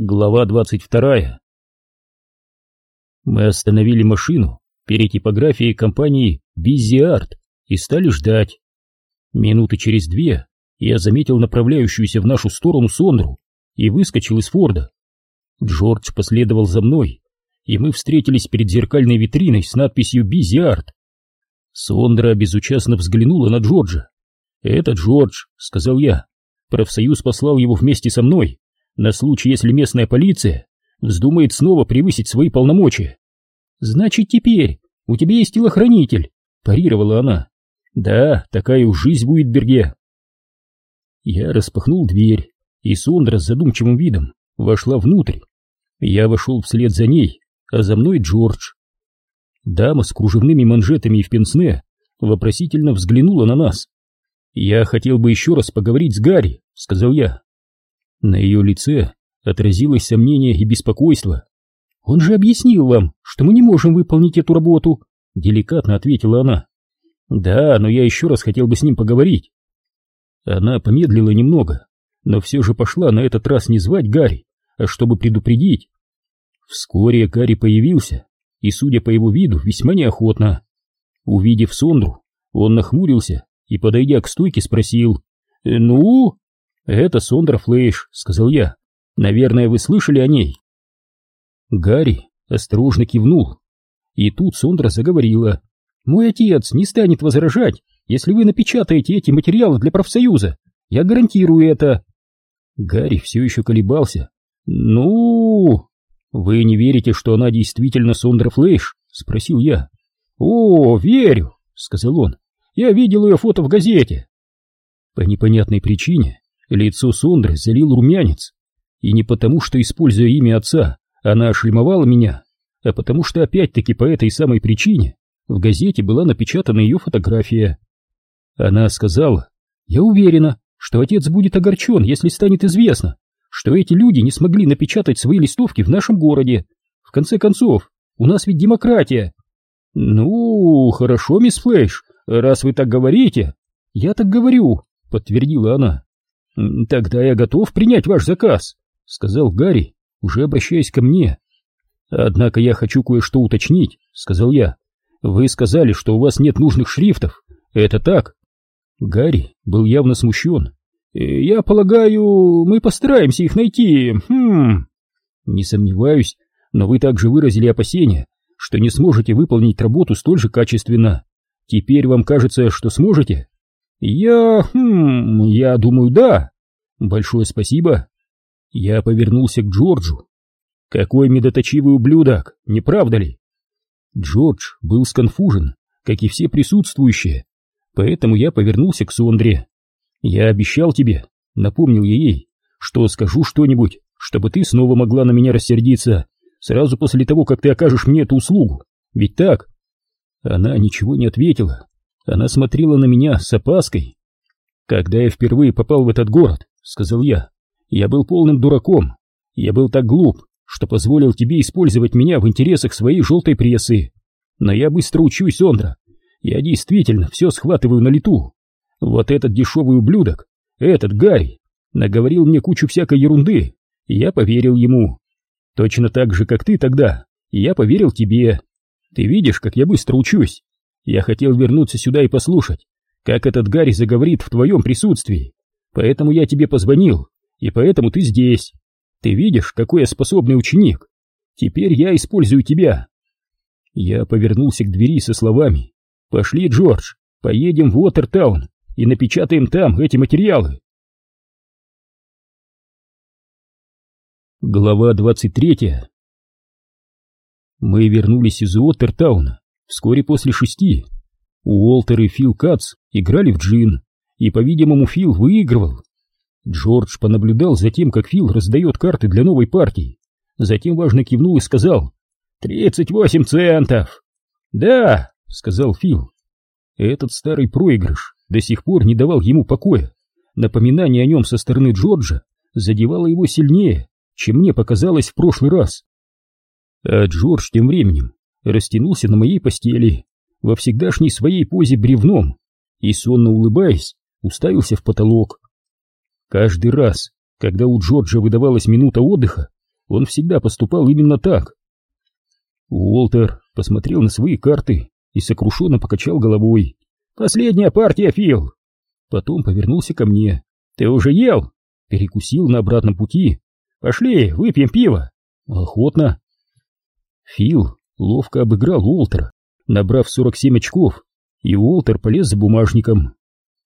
Глава 22 Мы остановили машину перед типографией компании Busy Art и стали ждать. Минуты через две я заметил направляющуюся в нашу сторону Сондру и выскочил из Форда. Джордж последовал за мной, и мы встретились перед зеркальной витриной с надписью Busy Art. Сондра безучастно взглянула на Джорджа. «Это Джордж», — сказал я. «Профсоюз послал его вместе со мной на случай, если местная полиция вздумает снова превысить свои полномочия. Значит, теперь у тебя есть телохранитель, парировала она. Да, такая уж жизнь в Уитберге. Я распахнул дверь, и Сондра с задумчивым видом вошла внутрь. Я вошел вслед за ней, а за мной Джордж. Дама с кружевными манжетами и в пенсне вопросительно взглянула на нас. «Я хотел бы еще раз поговорить с Гарри», — сказал я. На ее лице отразилось сомнение и беспокойство. «Он же объяснил вам, что мы не можем выполнить эту работу», — деликатно ответила она. «Да, но я еще раз хотел бы с ним поговорить». Она помедлила немного, но все же пошла на этот раз не звать Гарри, а чтобы предупредить. Вскоре Гарри появился, и, судя по его виду, весьма неохотно. Увидев Сондру, он нахмурился и, подойдя к стойке, спросил «Ну?» «Это Сондра Флейш», — сказал я. «Наверное, вы слышали о ней?» Гарри осторожно кивнул. И тут Сондра заговорила. «Мой отец не станет возражать, если вы напечатаете эти материалы для профсоюза. Я гарантирую это». Гарри все еще колебался. «Ну...» «Вы не верите, что она действительно Сондра Флейш?» — спросил я. «О, верю», — сказал он. «Я видел ее фото в газете». По непонятной причине Лицо Сондры залил румянец. И не потому, что, используя имя отца, она ошлемовала меня, а потому что опять-таки по этой самой причине в газете была напечатана ее фотография. Она сказала, «Я уверена, что отец будет огорчен, если станет известно, что эти люди не смогли напечатать свои листовки в нашем городе. В конце концов, у нас ведь демократия». «Ну, хорошо, мисс Флэш, раз вы так говорите». «Я так говорю», — подтвердила она. «Тогда я готов принять ваш заказ», — сказал Гарри, уже обращаясь ко мне. «Однако я хочу кое-что уточнить», — сказал я. «Вы сказали, что у вас нет нужных шрифтов. Это так?» Гарри был явно смущен. «Э, «Я полагаю, мы постараемся их найти. Хм...» «Не сомневаюсь, но вы также выразили опасения, что не сможете выполнить работу столь же качественно. Теперь вам кажется, что сможете?» «Я... хм... я думаю, да. Большое спасибо». Я повернулся к Джорджу. «Какой медоточивый ублюдок, не правда ли?» Джордж был сконфужен, как и все присутствующие, поэтому я повернулся к Сондре. «Я обещал тебе», — напомнил я ей, «что скажу что-нибудь, чтобы ты снова могла на меня рассердиться, сразу после того, как ты окажешь мне эту услугу. Ведь так?» Она ничего не ответила, она смотрела на меня с опаской. «Когда я впервые попал в этот город», — сказал я, — «я был полным дураком. Я был так глуп, что позволил тебе использовать меня в интересах своей желтой прессы. Но я быстро учусь, Сондра. Я действительно все схватываю на лету. Вот этот дешевый ублюдок, этот Гарри, наговорил мне кучу всякой ерунды, и я поверил ему. Точно так же, как ты тогда, и я поверил тебе. Ты видишь, как я быстро учусь. Я хотел вернуться сюда и послушать, как этот Гарри заговорит в твоем присутствии. Поэтому я тебе позвонил, и поэтому ты здесь. Ты видишь, какой я способный ученик. Теперь я использую тебя. Я повернулся к двери со словами. Пошли, Джордж, поедем в Уотертаун и напечатаем там эти материалы. Глава 23 Мы вернулись из Уотертауна вскоре после шести. Уолтер и Фил Кац играли в джин, и, по-видимому, Фил выигрывал. Джордж понаблюдал за тем, как Фил раздает карты для новой партии, затем важно кивнул и сказал «Тридцать восемь центов!» «Да!» — сказал Фил. Этот старый проигрыш до сих пор не давал ему покоя. Напоминание о нем со стороны Джорджа задевало его сильнее, чем мне показалось в прошлый раз. А Джордж тем временем растянулся на моей постели, во всегдашней своей позе бревном, и, сонно улыбаясь, уставился в потолок. Каждый раз, когда у Джорджа выдавалась минута отдыха, он всегда поступал именно так. Уолтер посмотрел на свои карты и сокрушенно покачал головой. «Последняя партия, Фил!» Потом повернулся ко мне. «Ты уже ел?» Перекусил на обратном пути. «Пошли, выпьем пиво!» «Охотно!» Фил ловко обыграл Уолтера, набрав 47 очков, и Уолтер полез за бумажником.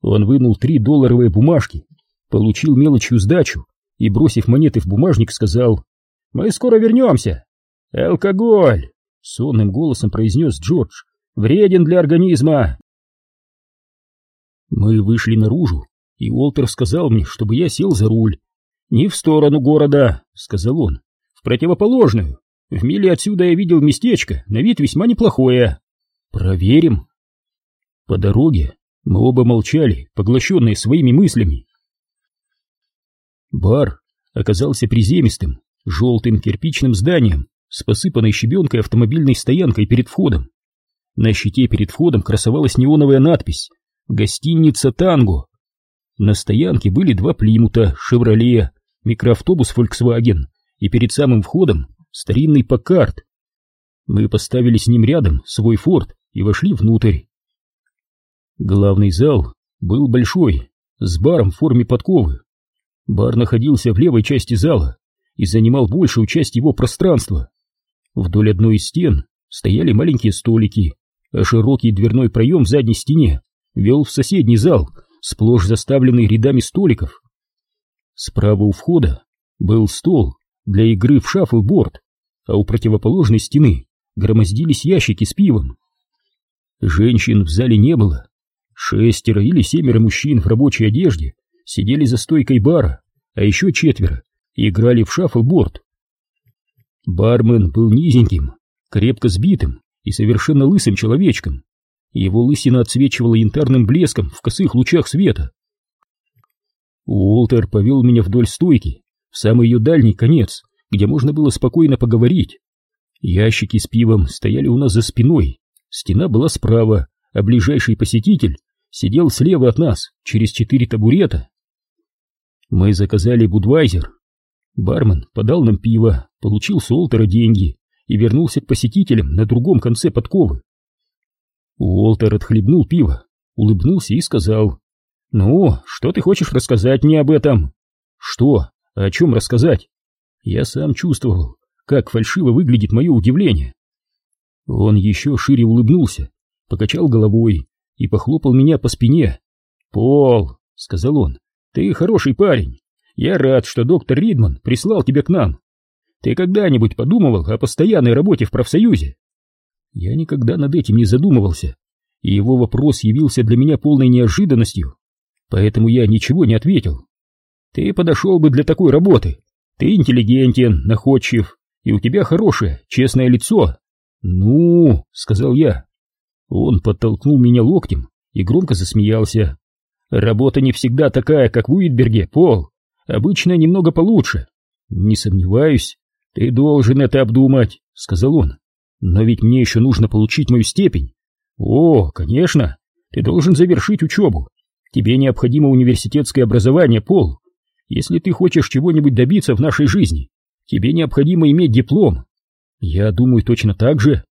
Он вынул три долларовые бумажки, получил мелочью сдачу и, бросив монеты в бумажник, сказал «Мы скоро вернемся!» «Алкоголь!» — сонным голосом произнес Джордж. «Вреден для организма!» Мы вышли наружу, и Уолтер сказал мне, чтобы я сел за руль. «Не в сторону города», — сказал он, — «в противоположную. В миле отсюда я видел местечко, на вид весьма неплохое. Проверим». По дороге мы оба молчали, поглощенные своими мыслями. Бар оказался приземистым, желтым кирпичным зданием с посыпанной щебенкой автомобильной стоянкой перед входом. На щите перед входом красовалась неоновая надпись «Гостиница Танго». На стоянке были два Плимута, Шевроле, микроавтобус Volkswagen и перед самым входом старинный Паккарт. Мы поставили с ним рядом свой форт и вошли внутрь. Главный зал был большой, с баром в форме подковы. Бар находился в левой части зала и занимал большую часть его пространства. Вдоль одной из стен стояли маленькие столики, а широкий дверной проем в задней стене вел в соседний зал, сплошь заставленный рядами столиков. Справа у входа был стол для игры в шаффлборд, а у противоположной стены громоздились ящики с пивом. Женщин в зале не было, Шестеро или семеро мужчин в рабочей одежде сидели за стойкой бара, а еще четверо играли в шаффлборд. Бармен был низеньким, крепко сбитым и совершенно лысым человечком. Его лысина отсвечивала янтарным блеском в косых лучах света. Уолтер повел меня вдоль стойки, в самый ее дальний конец, где можно было спокойно поговорить. Ящики с пивом стояли у нас за спиной, стена была справа, а ближайший посетитель сидел слева от нас, через четыре табурета. Мы заказали будвайзер. Бармен подал нам пиво, получил с Уолтера деньги и вернулся к посетителям на другом конце подковы. Уолтер отхлебнул пиво, улыбнулся и сказал, «Ну, что ты хочешь рассказать мне об этом?» «Что? О чем рассказать?» Я сам чувствовал, как фальшиво выглядит мое удивление. Он еще шире улыбнулся, покачал головой и похлопал меня по спине. «Пол», — сказал он, — «ты хороший парень. Я рад, что доктор Ридман прислал тебя к нам. Ты когда-нибудь подумывал о постоянной работе в профсоюзе?» Я никогда над этим не задумывался, и его вопрос явился для меня полной неожиданностью, поэтому я ничего не ответил. «Ты подошел бы для такой работы. Ты интеллигентен, находчив, и у тебя хорошее, честное лицо». «Ну», — сказал я, он подтолкнул меня локтем и громко засмеялся. «Работа не всегда такая, как в Уитберге, Пол. Обычно немного получше». «Не сомневаюсь. Ты должен это обдумать», — сказал он. «Но ведь мне еще нужно получить мою степень». «О, конечно. Ты должен завершить учебу. Тебе необходимо университетское образование, Пол. Если ты хочешь чего-нибудь добиться в нашей жизни, тебе необходимо иметь диплом. Я думаю точно так же».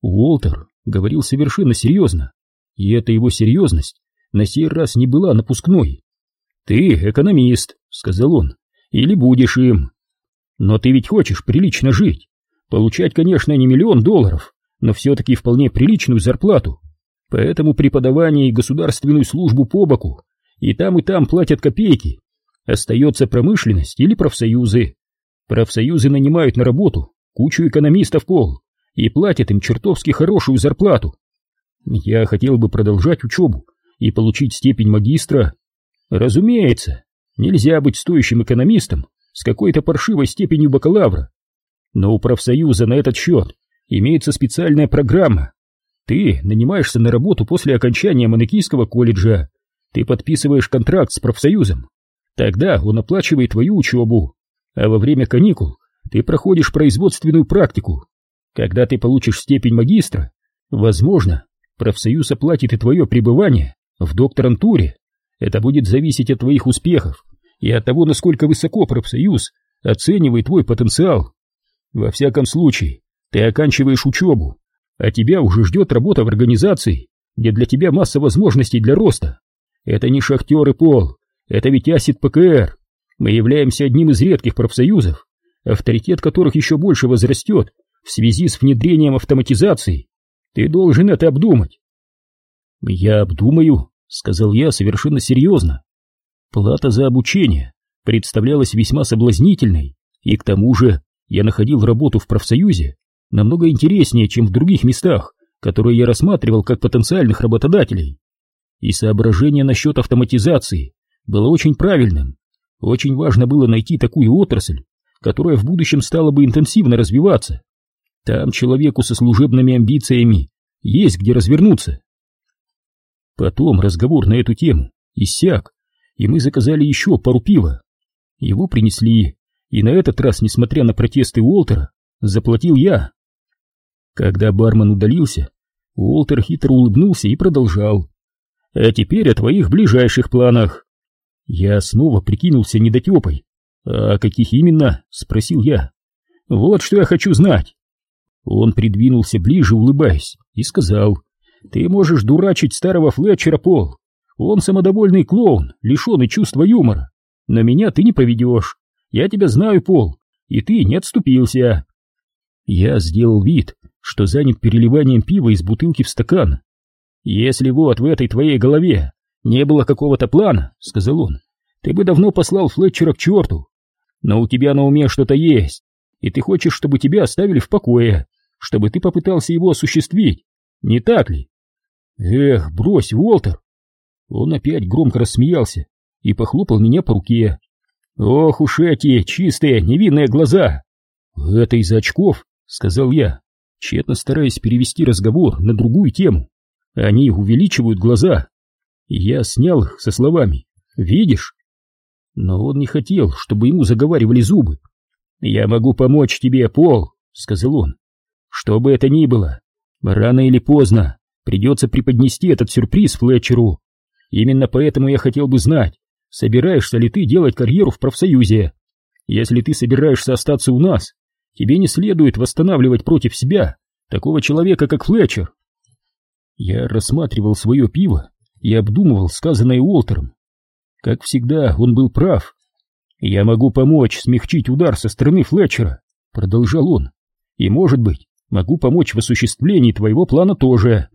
Уолтер говорил совершенно серьезно, и эта его серьезность на сей раз не была напускной. «Ты экономист», — сказал он, — «или будешь им. Но ты ведь хочешь прилично жить, получать, конечно, не миллион долларов, но все-таки вполне приличную зарплату. Поэтому преподавание и государственную службу по боку, и там, и там платят копейки. Остается промышленность или профсоюзы. Профсоюзы нанимают на работу кучу экономистов пол, и платят им чертовски хорошую зарплату. Я хотел бы продолжать учебу и получить степень магистра. Разумеется, нельзя быть стоящим экономистом с какой-то паршивой степенью бакалавра. Но у профсоюза на этот счет имеется специальная программа. Ты нанимаешься на работу после окончания Монекийского колледжа. Ты подписываешь контракт с профсоюзом. Тогда он оплачивает твою учебу. А во время каникул ты проходишь производственную практику когда ты получишь степень магистра, возможно, профсоюз оплатит и твое пребывание в докторантуре. Это будет зависеть от твоих успехов и от того, насколько высоко профсоюз оценивай твой потенциал. Во всяком случае, ты оканчиваешь учебу, а тебя уже ждет работа в организации, где для тебя масса возможностей для роста. Это не шахтеры, Пол, это ведь Асид ПКР. Мы являемся одним из редких профсоюзов, авторитет которых еще больше возрастет в связи с внедрением автоматизации. Ты должен это обдумать. Я обдумаю, сказал я совершенно серьезно. Плата за обучение представлялась весьма соблазнительной, и к тому же я находил работу в профсоюзе намного интереснее, чем в других местах, которые я рассматривал как потенциальных работодателей. И соображение насчет автоматизации было очень правильным. Очень важно было найти такую отрасль, которая в будущем стала бы интенсивно развиваться. Там человеку со служебными амбициями есть где развернуться. Потом разговор на эту тему иссяк, и мы заказали еще пару пива. Его принесли, и на этот раз, несмотря на протесты Уолтера, заплатил я. Когда бармен удалился, Уолтер хитро улыбнулся и продолжал. «А теперь о твоих ближайших планах». Я снова прикинулся недотепой. «А каких именно?» — спросил я. «Вот что я хочу знать». Он придвинулся ближе, улыбаясь, и сказал. «Ты можешь дурачить старого Флетчера, Пол. Он самодовольный клоун, лишенный чувства юмора. Но меня ты не поведешь. Я тебя знаю, Пол, и ты не отступился». Я сделал вид, что занят переливанием пива из бутылки в стакан. «Если вот в этой твоей голове не было какого-то плана, — сказал он, — ты бы давно послал Флетчера к черту. Но у тебя на уме что-то есть, и ты хочешь, чтобы тебя оставили в покое, чтобы ты попытался его осуществить, не так ли? Эх, брось, Уолтер!» Он опять громко рассмеялся и похлопал меня по руке. «Ох уж эти чистые, невинные глаза!» «Это из очков», — сказал я тщетно стараясь перевести разговор на другую тему. Они увеличивают глаза. Я снял их со словами «Видишь?» Но он не хотел, чтобы ему заговаривали зубы. «Я могу помочь тебе, Пол», — сказал он. «Что бы это ни было, рано или поздно придется преподнести этот сюрприз Флетчеру. Именно поэтому я хотел бы знать, собираешься ли ты делать карьеру в профсоюзе. Если ты собираешься остаться у нас, Тебе не следует восстанавливать против себя такого человека, как Флетчер. Я рассматривал свое пиво и обдумывал сказанное Уолтером. Как всегда, он был прав. «Я могу помочь смягчить удар со стороны Флетчера», — продолжал он. «И, может быть, могу помочь в осуществлении твоего плана тоже.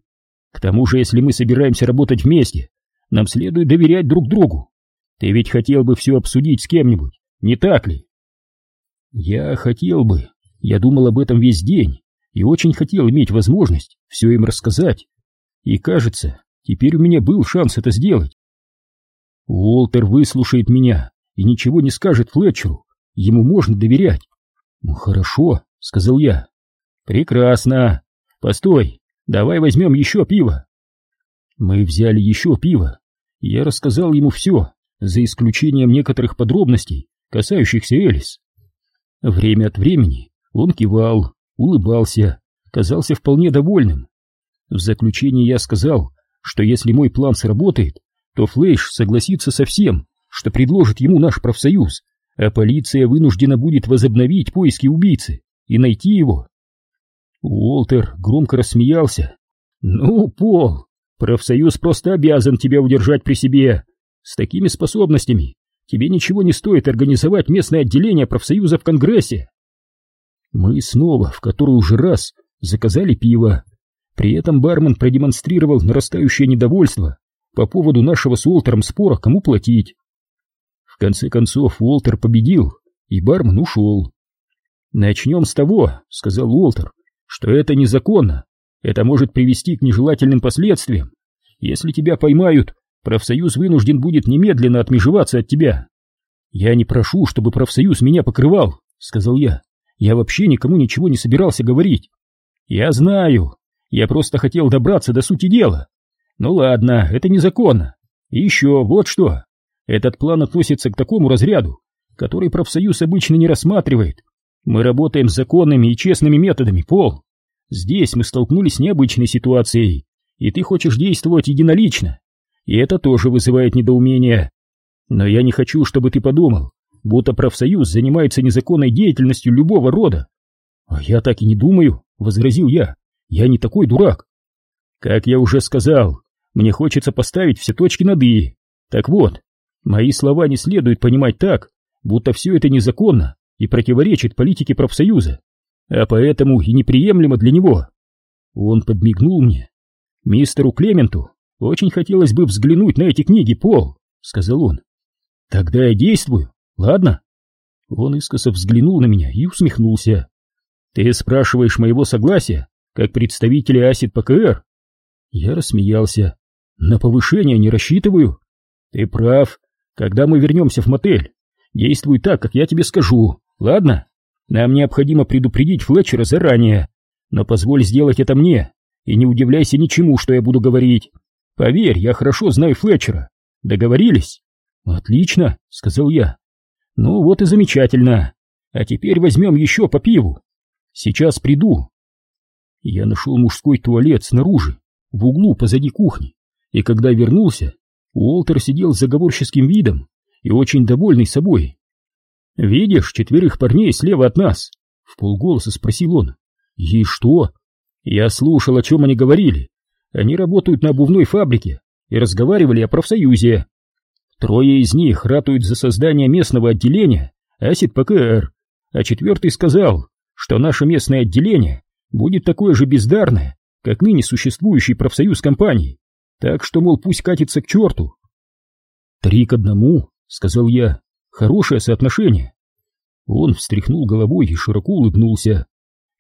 К тому же, если мы собираемся работать вместе, нам следует доверять друг другу. Ты ведь хотел бы все обсудить с кем-нибудь, не так ли?» Я хотел бы, я думал об этом весь день и очень хотел иметь возможность все им рассказать. И кажется, теперь у меня был шанс это сделать. Уолтер выслушает меня и ничего не скажет Флетчеру, ему можно доверять. Ну хорошо, сказал я. Прекрасно. Постой, давай возьмем еще пиво. Мы взяли еще пиво, я рассказал ему все, за исключением некоторых подробностей, касающихся Элис. Время от времени он кивал, улыбался, казался вполне довольным. В заключение я сказал, что если мой план сработает, то Флейш согласится со всем, что предложит ему наш профсоюз, а полиция вынуждена будет возобновить поиски убийцы и найти его. Уолтер громко рассмеялся. «Ну, Пол, профсоюз просто обязан тебя удержать при себе. С такими способностями тебе ничего не стоит организовать местное отделение профсоюза в Конгрессе. Мы снова, в который уже раз, заказали пиво. При этом бармен продемонстрировал нарастающее недовольство по поводу нашего с Уолтером спора, кому платить. В конце концов Уолтер победил, и бармен ушел. «Начнем с того», — сказал Уолтер, — «что это незаконно. Это может привести к нежелательным последствиям. Если тебя поймают, профсоюз вынужден будет немедленно отмежеваться от тебя. Я не прошу, чтобы профсоюз меня покрывал, сказал я. Я вообще никому ничего не собирался говорить. Я знаю. Я просто хотел добраться до сути дела. Ну ладно, это незаконно. И еще вот что. Этот план относится к такому разряду, который профсоюз обычно не рассматривает. Мы работаем с законными и честными методами, Пол. Здесь мы столкнулись с необычной ситуацией, и ты хочешь действовать единолично и это тоже вызывает недоумение. Но я не хочу, чтобы ты подумал, будто профсоюз занимается незаконной деятельностью любого рода. А я так и не думаю, возразил я. Я не такой дурак. Как я уже сказал, мне хочется поставить все точки над «и». Так вот, мои слова не следует понимать так, будто все это незаконно и противоречит политике профсоюза, а поэтому и неприемлемо для него. Он подмигнул мне. Мистеру Клементу очень хотелось бы взглянуть на эти книги, Пол, сказал он. Тогда я действую, ладно? Он искоса взглянул на меня и усмехнулся. Ты спрашиваешь моего согласия, как представителя АСИД ПКР? Я рассмеялся. На повышение не рассчитываю. Ты прав. Когда мы вернемся в мотель, действуй так, как я тебе скажу, ладно? Нам необходимо предупредить Флетчера заранее, но позволь сделать это мне, и не удивляйся ничему, что я буду говорить. Поверь, я хорошо знаю Флетчера. Договорились? Отлично, сказал я. Ну вот и замечательно. А теперь возьмем еще по пиву. Сейчас приду. Я нашел мужской туалет снаружи, в углу позади кухни, и когда вернулся, Уолтер сидел с заговорческим видом и очень довольный собой. «Видишь четверых парней слева от нас?» — в полголоса спросил он. «И что?» «Я слушал, о чем они говорили. Они работают на обувной фабрике и разговаривали о профсоюзе. Трое из них ратуют за создание местного отделения АСИД ПКР, а четвертый сказал, что наше местное отделение будет такое же бездарное, как ныне существующий профсоюз компаний. Так что, мол, пусть катится к черту. «Три к одному», — сказал я, — «хорошее соотношение». Он встряхнул головой и широко улыбнулся.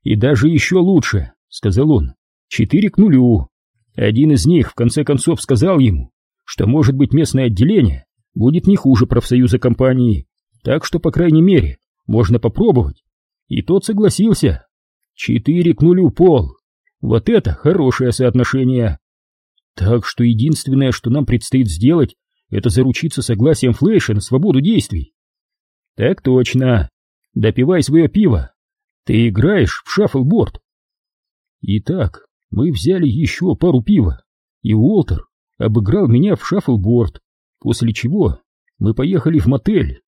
«И даже еще лучше», — сказал он, — «четыре к нулю». Один из них, в конце концов, сказал ему, что, может быть, местное отделение будет не хуже профсоюза компании, так что, по крайней мере, можно попробовать. И тот согласился. Четыре к нулю пол. Вот это хорошее соотношение. Так что единственное, что нам предстоит сделать, это заручиться согласием Флэша на свободу действий. Так точно. Допивай свое пиво. Ты играешь в шаффлборд. Итак, мы взяли еще пару пива, и Уолтер обыграл меня в шаффлборд, после чего мы поехали в мотель.